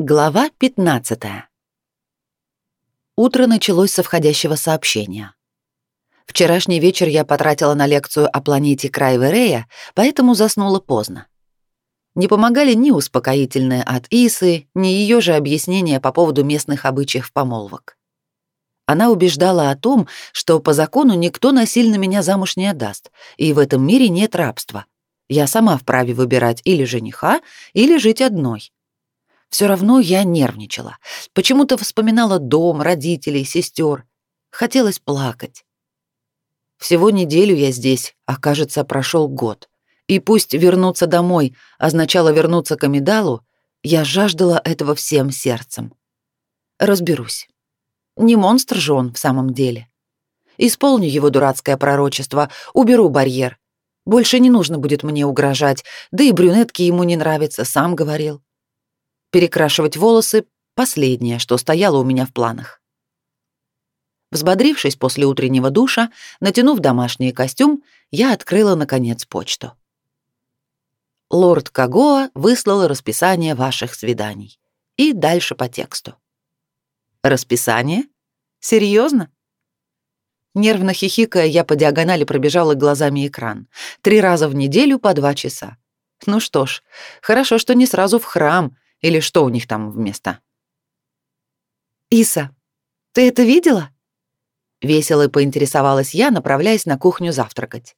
Глава 15. Утро началось со входящего сообщения. Вчерашний вечер я потратила на лекцию о планете Крайверея, поэтому заснула поздно. Не помогали ни успокоительные от Исы, ни ее же объяснения по поводу местных обычаев помолвок. Она убеждала о том, что по закону никто насильно меня замуж не отдаст, и в этом мире нет рабства. Я сама вправе выбирать или жениха, или жить одной. Все равно я нервничала. Почему-то вспоминала дом, родителей, сестер. Хотелось плакать. Всего неделю я здесь, а кажется, прошел год. И пусть вернуться домой означало вернуться к Амидалу, я жаждала этого всем сердцем. Разберусь. Не монстр же он в самом деле. Исполню его дурацкое пророчество, уберу барьер. Больше не нужно будет мне угрожать, да и брюнетки ему не нравятся, сам говорил. Перекрашивать волосы — последнее, что стояло у меня в планах. Взбодрившись после утреннего душа, натянув домашний костюм, я открыла, наконец, почту. Лорд Кагоа выслал расписание ваших свиданий. И дальше по тексту. Расписание? Серьезно? Нервно хихикая, я по диагонали пробежала глазами экран. Три раза в неделю по два часа. Ну что ж, хорошо, что не сразу в храм — или что у них там вместо? «Иса, ты это видела?» Весело поинтересовалась я, направляясь на кухню завтракать.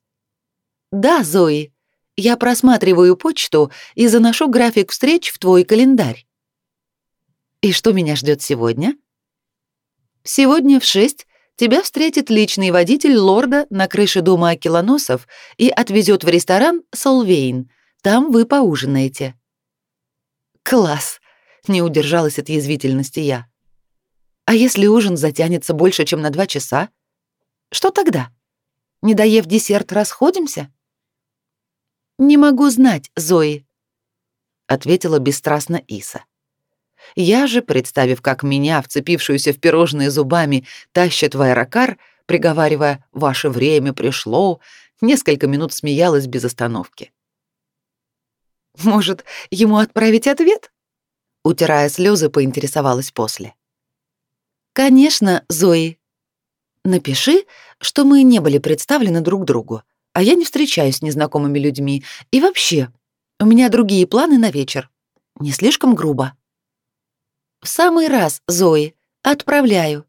«Да, Зои, я просматриваю почту и заношу график встреч в твой календарь». «И что меня ждет сегодня?» «Сегодня в шесть тебя встретит личный водитель лорда на крыше дома Акилоносов и отвезет в ресторан Солвейн. Там вы поужинаете». Класс! Не удержалась от язвительности я. А если ужин затянется больше, чем на два часа? Что тогда? Не доев десерт, расходимся? Не могу знать, Зои, ответила бесстрастно Иса. Я же, представив, как меня, вцепившуюся в пирожные зубами, тащит в аэрокар, приговаривая «Ваше время пришло», несколько минут смеялась без остановки. Может, ему отправить ответ? Утирая слезы, поинтересовалась после. Конечно, Зои. Напиши, что мы не были представлены друг другу, а я не встречаюсь с незнакомыми людьми. И вообще, у меня другие планы на вечер. Не слишком грубо. В самый раз, Зои, отправляю.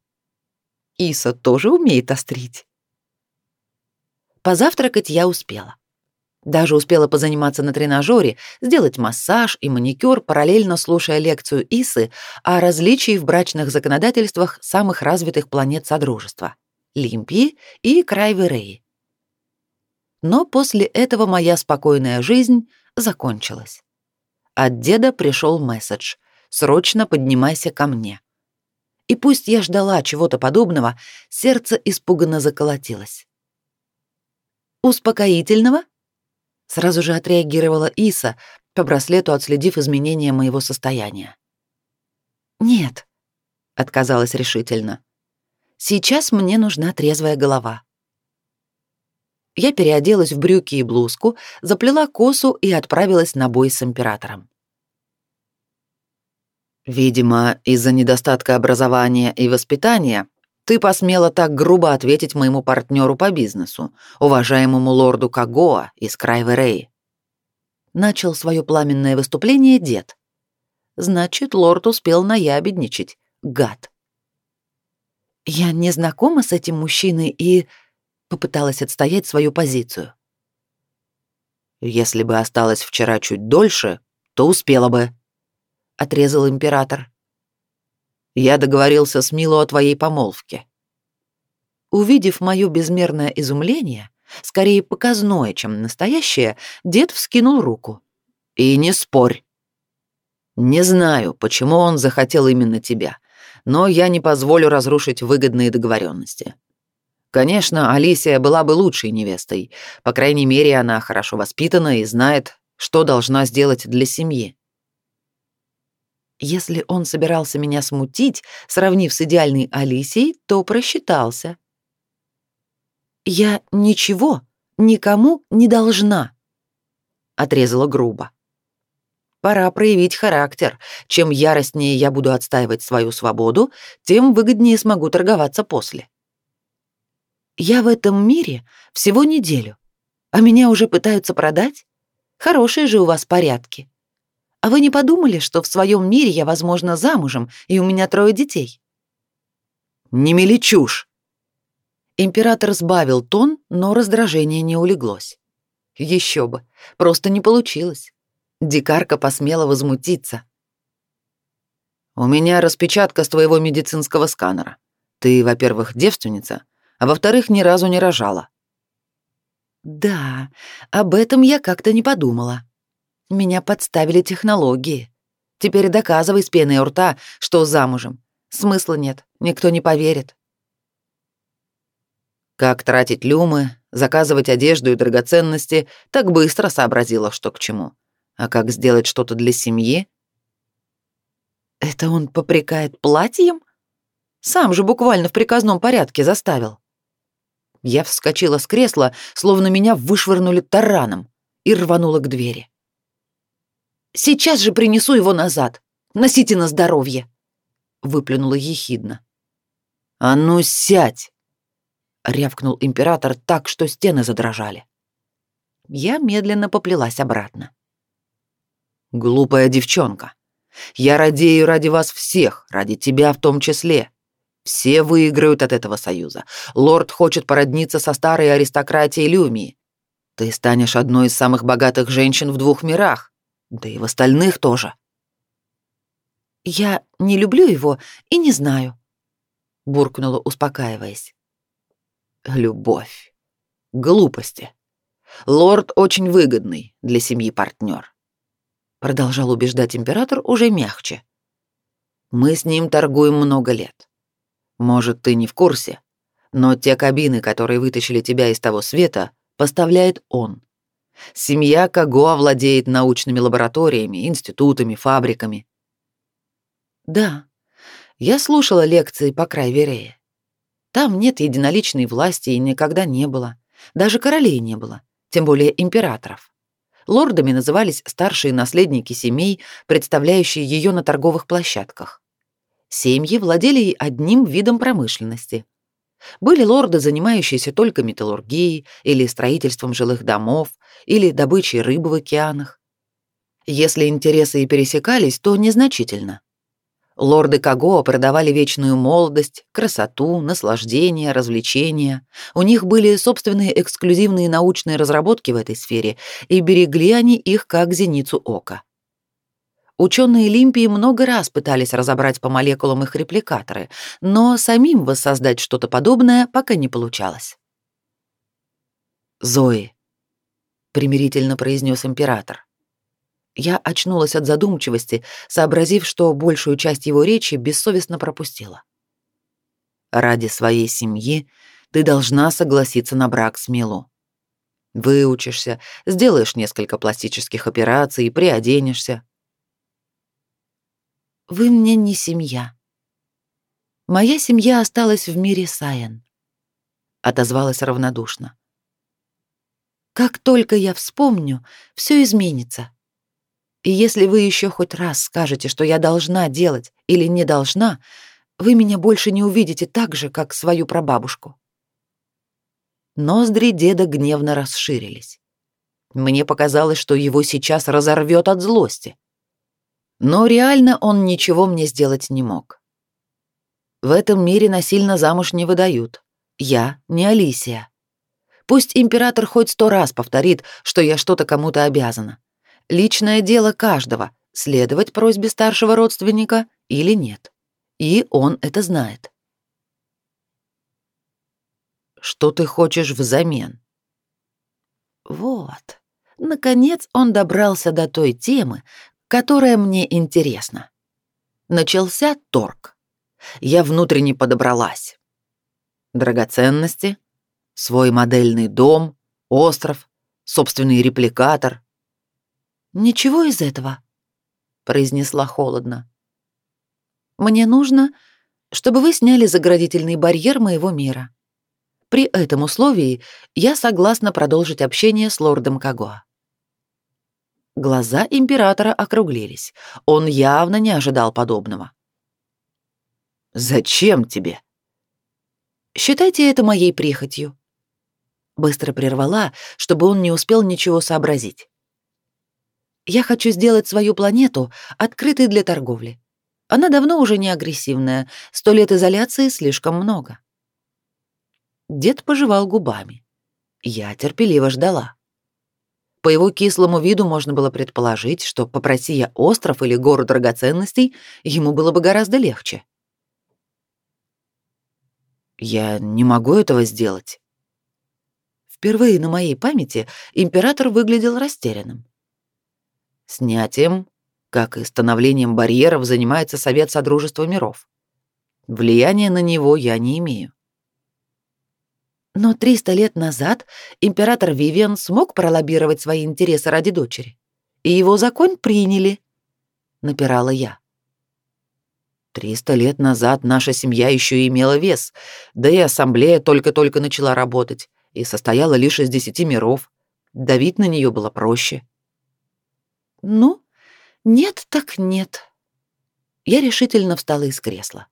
Иса тоже умеет острить. Позавтракать я успела. Даже успела позаниматься на тренажере, сделать массаж и маникюр, параллельно слушая лекцию Исы о различии в брачных законодательствах самых развитых планет Содружества — Лимпии и Крайвереи. Но после этого моя спокойная жизнь закончилась. От деда пришел месседж «Срочно поднимайся ко мне». И пусть я ждала чего-то подобного, сердце испуганно заколотилось. «Успокоительного?» Сразу же отреагировала Иса, по браслету отследив изменения моего состояния. «Нет», — отказалась решительно. «Сейчас мне нужна трезвая голова». Я переоделась в брюки и блузку, заплела косу и отправилась на бой с императором. «Видимо, из-за недостатка образования и воспитания ты посмела так грубо ответить моему партнеру по бизнесу, уважаемому лорду Кагоа из Крайверей. Начал свое пламенное выступление дед. Значит, лорд успел наябедничать, гад. Я не знакома с этим мужчиной и попыталась отстоять свою позицию. Если бы осталась вчера чуть дольше, то успела бы, отрезал император. Я договорился с Мило о твоей помолвке. Увидев мое безмерное изумление, скорее показное, чем настоящее, дед вскинул руку. И не спорь. Не знаю, почему он захотел именно тебя, но я не позволю разрушить выгодные договоренности. Конечно, Алисия была бы лучшей невестой. По крайней мере, она хорошо воспитана и знает, что должна сделать для семьи. Если он собирался меня смутить, сравнив с идеальной Алисией, то просчитался. «Я ничего никому не должна», — отрезала грубо. Пора проявить характер. Чем яростнее я буду отстаивать свою свободу, тем выгоднее смогу торговаться после. Я в этом мире всего неделю, а меня уже пытаются продать? Хорошие же у вас порядки. А вы не подумали, что в своем мире я, возможно, замужем, и у меня трое детей? Не мели чушь. Император сбавил тон, но раздражение не улеглось. Еще бы, просто не получилось. Дикарка посмела возмутиться. «У меня распечатка с твоего медицинского сканера. Ты, во-первых, девственница, а во-вторых, ни разу не рожала». «Да, об этом я как-то не подумала. Меня подставили технологии. Теперь доказывай с пеной у рта, что замужем. Смысла нет, никто не поверит». Как тратить люмы, заказывать одежду и драгоценности, так быстро сообразила, что к чему. А как сделать что-то для семьи? Это он попрекает платьем? Сам же буквально в приказном порядке заставил. Я вскочила с кресла, словно меня вышвырнули тараном, и рванула к двери. «Сейчас же принесу его назад. Носите на здоровье!» — выплюнула ехидно. «А ну сядь!» — рявкнул император так, что стены задрожали. Я медленно поплелась обратно. «Глупая девчонка. Я радею ради вас всех, ради тебя в том числе. Все выиграют от этого союза. Лорд хочет породниться со старой аристократией Люмии. Ты станешь одной из самых богатых женщин в двух мирах, да и в остальных тоже». «Я не люблю его и не знаю», — буркнула, успокаиваясь. Любовь. Глупости. Лорд очень выгодный для семьи партнер. Продолжал убеждать император уже мягче. Мы с ним торгуем много лет. Может, ты не в курсе, но те кабины, которые вытащили тебя из того света, поставляет он. Семья Каго владеет научными лабораториями, институтами, фабриками. Да, я слушала лекции по Крайверее. Там нет единоличной власти и никогда не было. Даже королей не было, тем более императоров. Лордами назывались старшие наследники семей, представляющие ее на торговых площадках. Семьи владели одним видом промышленности. Были лорды, занимающиеся только металлургией или строительством жилых домов, или добычей рыбы в океанах. Если интересы и пересекались, то незначительно. Лорды Каго продавали вечную молодость, красоту, наслаждение, развлечения. У них были собственные эксклюзивные научные разработки в этой сфере, и берегли они их как зеницу ока. Ученые Олимпии много раз пытались разобрать по молекулам их репликаторы, но самим воссоздать что-то подобное пока не получалось. «Зои», — примирительно произнес император, я очнулась от задумчивости, сообразив, что большую часть его речи бессовестно пропустила. Ради своей семьи ты должна согласиться на брак с Милу. Выучишься, сделаешь несколько пластических операций приоденешься. Вы мне не семья. Моя семья осталась в мире Саян. Отозвалась равнодушно. Как только я вспомню, все изменится. И если вы еще хоть раз скажете, что я должна делать или не должна, вы меня больше не увидите так же, как свою прабабушку. Ноздри деда гневно расширились. Мне показалось, что его сейчас разорвет от злости. Но реально он ничего мне сделать не мог. В этом мире насильно замуж не выдают. Я не Алисия. Пусть император хоть сто раз повторит, что я что-то кому-то обязана. Личное дело каждого — следовать просьбе старшего родственника или нет. И он это знает. Что ты хочешь взамен? Вот. Наконец он добрался до той темы, которая мне интересна. Начался торг. Я внутренне подобралась. Драгоценности, свой модельный дом, остров, собственный репликатор, «Ничего из этого», — произнесла холодно. «Мне нужно, чтобы вы сняли заградительный барьер моего мира. При этом условии я согласна продолжить общение с лордом Кагоа». Глаза императора округлились. Он явно не ожидал подобного. «Зачем тебе?» «Считайте это моей прихотью». Быстро прервала, чтобы он не успел ничего сообразить. «Я хочу сделать свою планету открытой для торговли. Она давно уже не агрессивная, сто лет изоляции слишком много». Дед пожевал губами. Я терпеливо ждала. По его кислому виду можно было предположить, что, попроси я остров или гору драгоценностей, ему было бы гораздо легче. Я не могу этого сделать. Впервые на моей памяти император выглядел растерянным. Снятием, как и становлением барьеров, занимается Совет Содружества миров. Влияния на него я не имею. Но 300 лет назад император Вивиан смог пролоббировать свои интересы ради дочери, и его закон приняли, напирала я. Триста лет назад наша семья еще имела вес, да и ассамблея только-только начала работать и состояла лишь из десяти миров. Давить на нее было проще. Ну, нет так нет. Я решительно встала из кресла.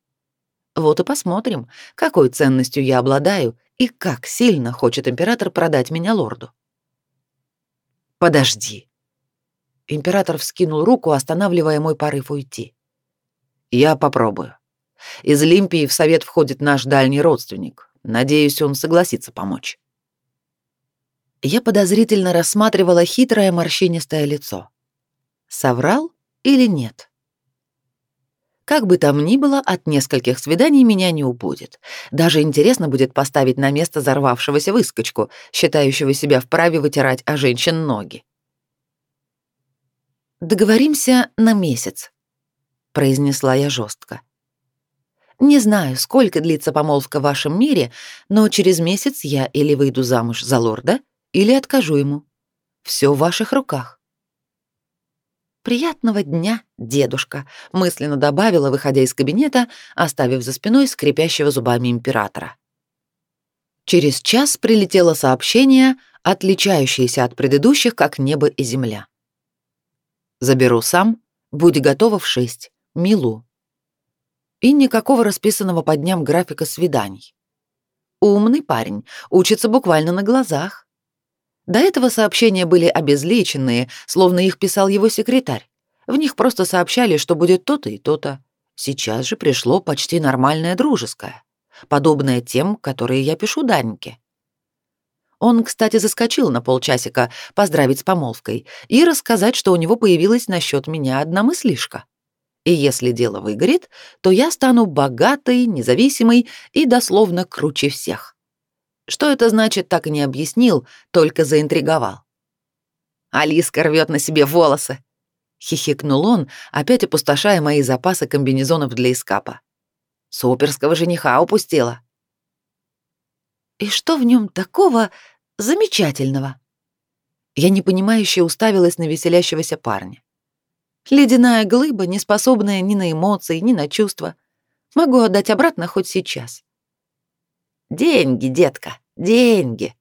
Вот и посмотрим, какой ценностью я обладаю и как сильно хочет император продать меня лорду. Подожди. Император вскинул руку, останавливая мой порыв уйти. Я попробую. Из Лимпии в совет входит наш дальний родственник. Надеюсь, он согласится помочь. Я подозрительно рассматривала хитрое морщинистое лицо. Соврал или нет? Как бы там ни было, от нескольких свиданий меня не убудет. Даже интересно будет поставить на место взорвавшегося выскочку, считающего себя вправе вытирать о женщин ноги. Договоримся на месяц, произнесла я жестко. Не знаю, сколько длится помолвка в вашем мире, но через месяц я или выйду замуж за лорда, или откажу ему. Все в ваших руках. Приятного дня, дедушка, мысленно добавила, выходя из кабинета, оставив за спиной скрипящего зубами императора. Через час прилетело сообщение, отличающееся от предыдущих, как небо и земля. Заберу сам, будь готова в шесть. Милу. И никакого расписанного по дням графика свиданий. Умный парень, учится буквально на глазах. До этого сообщения были обезличенные, словно их писал его секретарь. В них просто сообщали, что будет то-то и то-то. Сейчас же пришло почти нормальное дружеское, подобное тем, которые я пишу Даньке. Он, кстати, заскочил на полчасика поздравить с помолвкой и рассказать, что у него появилась насчет меня одна мыслишка. И если дело выгорит, то я стану богатой, независимой и дословно круче всех. Что это значит, так и не объяснил, только заинтриговал. Алиска рвет на себе волосы. Хихикнул он, опять опустошая мои запасы комбинезонов для эскапа. Суперского жениха упустила. И что в нем такого замечательного? Я непонимающе уставилась на веселящегося парня. Ледяная глыба, не способная ни на эмоции, ни на чувства. Могу отдать обратно хоть сейчас. Деньги, детка, деньги.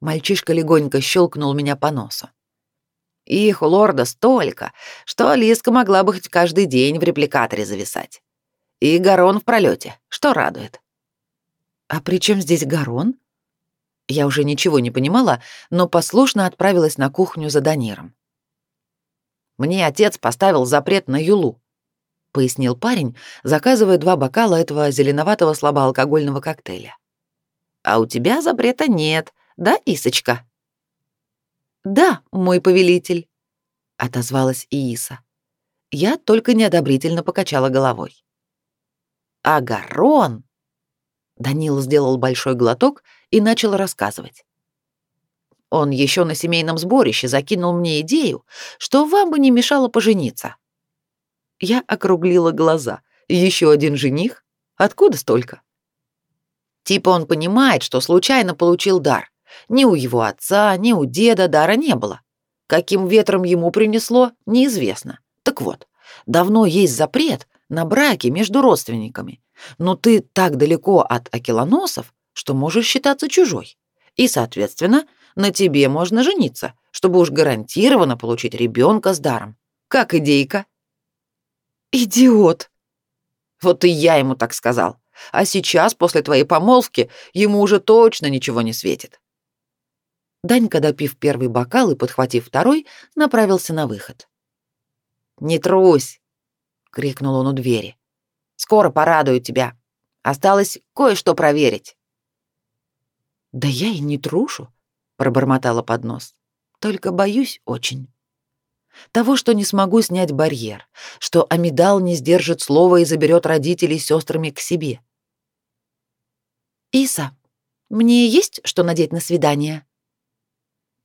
Мальчишка легонько щелкнул меня по носу. Их у лорда столько, что Алиска могла бы хоть каждый день в репликаторе зависать. И Гарон в пролете, что радует. А при чем здесь Гарон? Я уже ничего не понимала, но послушно отправилась на кухню за Даниром. Мне отец поставил запрет на юлу, пояснил парень, заказывая два бокала этого зеленоватого слабоалкогольного коктейля. А у тебя запрета нет, да, Исочка? Да, мой повелитель, отозвалась Ииса. Я только неодобрительно покачала головой. Агарон! Данил сделал большой глоток и начал рассказывать. Он еще на семейном сборище закинул мне идею, что вам бы не мешало пожениться. Я округлила глаза. Еще один жених? Откуда столько? Типа он понимает, что случайно получил дар. Ни у его отца, ни у деда дара не было. Каким ветром ему принесло, неизвестно. Так вот, давно есть запрет на браки между родственниками. Но ты так далеко от акелоносов, что можешь считаться чужой. И, соответственно, на тебе можно жениться, чтобы уж гарантированно получить ребенка с даром. Как идейка?» «Идиот!» «Вот и я ему так сказал. А сейчас, после твоей помолвки, ему уже точно ничего не светит». Данька, допив первый бокал и подхватив второй, направился на выход. «Не трусь!» — крикнул он у двери. «Скоро порадую тебя. Осталось кое-что проверить». «Да я и не трушу», — пробормотала под нос. «Только боюсь очень». Того, что не смогу снять барьер, что Амидал не сдержит слова и заберет родителей с сестрами к себе. «Иса, мне есть что надеть на свидание?»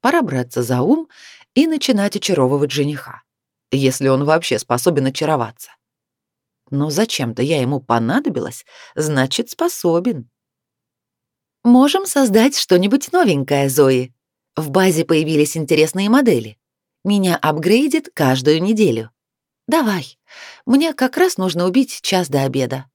Пора браться за ум и начинать очаровывать жениха, если он вообще способен очароваться. Но зачем-то я ему понадобилась, значит, способен. Можем создать что-нибудь новенькое, Зои. В базе появились интересные модели. Меня апгрейдит каждую неделю. Давай. Мне как раз нужно убить час до обеда.